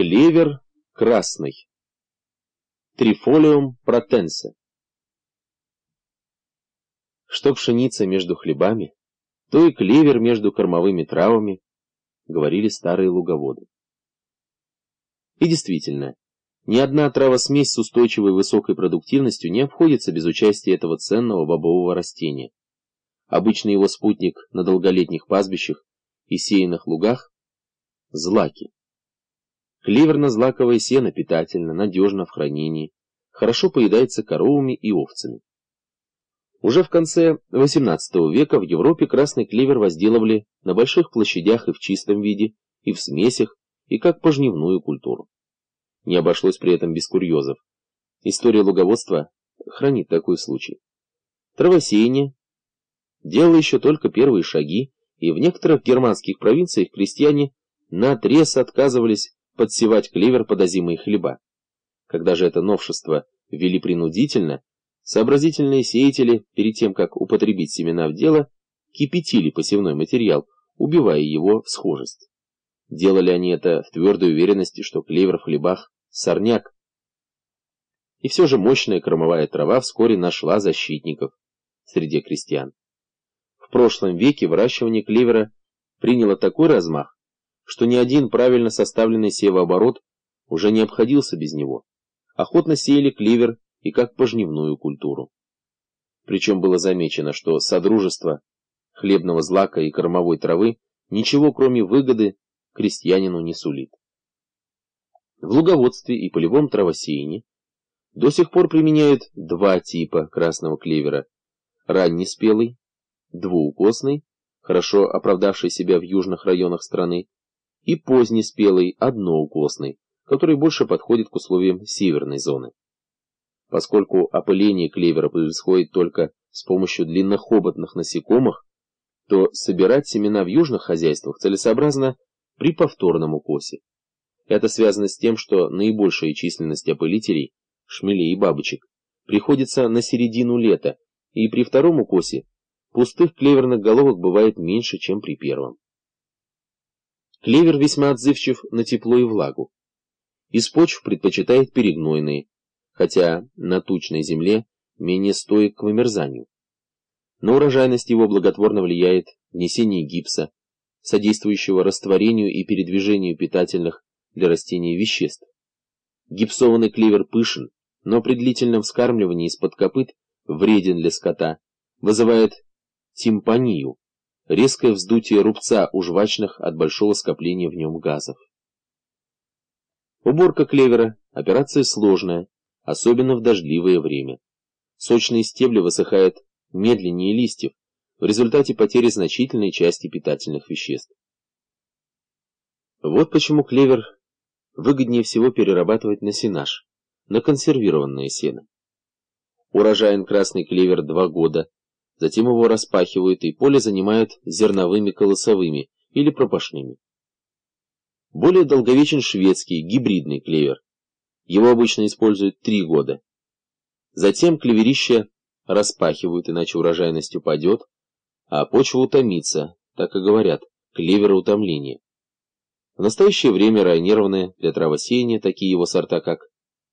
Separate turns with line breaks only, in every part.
Клевер красный. Трифолиум протенсе. Что пшеница между хлебами, то и клевер между кормовыми травами, говорили старые луговоды. И действительно, ни одна травосмесь с устойчивой высокой продуктивностью не обходится без участия этого ценного бобового растения. Обычный его спутник на долголетних пастбищах и сеянных лугах – злаки. Клеверно-злаковое сено питательно, надежно в хранении, хорошо поедается коровами и овцами. Уже в конце XVIII века в Европе красный клевер возделывали на больших площадях и в чистом виде, и в смесях, и как пожневную культуру. Не обошлось при этом без курьезов. История луговодства хранит такой случай. Травосеяние делало еще только первые шаги, и в некоторых германских провинциях крестьяне наотрез отказывались подсевать клевер под озимые хлеба. Когда же это новшество ввели принудительно, сообразительные сеятели, перед тем, как употребить семена в дело, кипятили посевной материал, убивая его схожесть. Делали они это в твердой уверенности, что клевер в хлебах – сорняк. И все же мощная кормовая трава вскоре нашла защитников среди крестьян. В прошлом веке выращивание клевера приняло такой размах, что ни один правильно составленный севооборот уже не обходился без него. Охотно сеяли клевер и как пожневную культуру. Причем было замечено, что содружество хлебного злака и кормовой травы ничего кроме выгоды крестьянину не сулит. В луговодстве и полевом травосеянии до сих пор применяют два типа красного клевера – раннеспелый, двуукосный, хорошо оправдавший себя в южных районах страны, и позднеспелый, одноукосный, который больше подходит к условиям северной зоны. Поскольку опыление клевера происходит только с помощью длиннохоботных насекомых, то собирать семена в южных хозяйствах целесообразно при повторном укосе. Это связано с тем, что наибольшая численность опылителей, шмелей и бабочек, приходится на середину лета, и при втором укосе пустых клеверных головок бывает меньше, чем при первом. Клевер весьма отзывчив на тепло и влагу. Из почв предпочитает перегнойные, хотя на тучной земле менее стоек к вымерзанию. На урожайность его благотворно влияет внесение гипса, содействующего растворению и передвижению питательных для растений веществ. Гипсованный клевер пышен, но при длительном вскармливании из-под копыт вреден для скота, вызывает тимпанию, резкое вздутие рубца у жвачных от большого скопления в нем газов. Уборка клевера – операция сложная, особенно в дождливое время. Сочные стебли высыхают медленнее листьев, в результате потери значительной части питательных веществ. Вот почему клевер выгоднее всего перерабатывать на сенаж, на консервированное сено. Урожаен красный клевер два года, Затем его распахивают и поле занимают зерновыми колосовыми или пропашными. Более долговечен шведский гибридный клевер. Его обычно используют три года. Затем клеверище распахивают, иначе урожайность упадет, а почва утомится, так и говорят, клевероутомление. В настоящее время районированные для травосеяния такие его сорта, как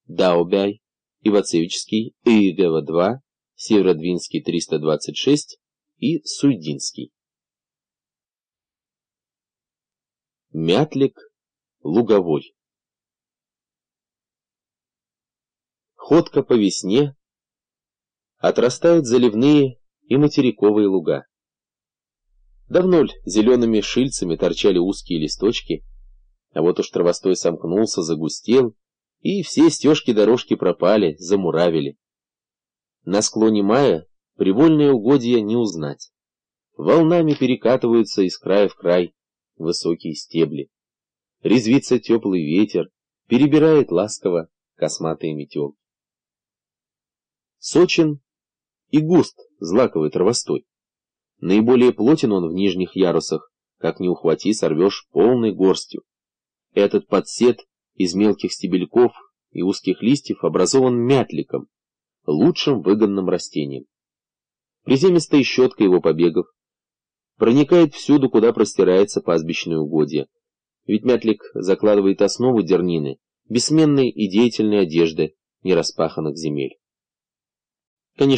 Даубяй, Ивацевический, Игова-2, Северодвинский 326 и Суйдинский. Мятлик луговой. Ходка по весне отрастают заливные и материковые луга. Давно ль зелеными шильцами торчали узкие листочки, а вот уж травостой сомкнулся, загустел, и все стежки-дорожки пропали, замуравили. На склоне мая привольные угодья не узнать. Волнами перекатываются из края в край высокие стебли. Резвится теплый ветер, перебирает ласково косматые метелки. Сочен и густ злаковый травостой. Наиболее плотен он в нижних ярусах, как не ухвати, сорвешь полной горстью. Этот подсет из мелких стебельков и узких листьев образован мятликом, лучшим выгонным растением. Приземистая щетка его побегов проникает всюду, куда простирается пастбищное угодье, Ведь мятлик закладывает основу дернины, бессменной и деятельной одежды нераспаханных земель.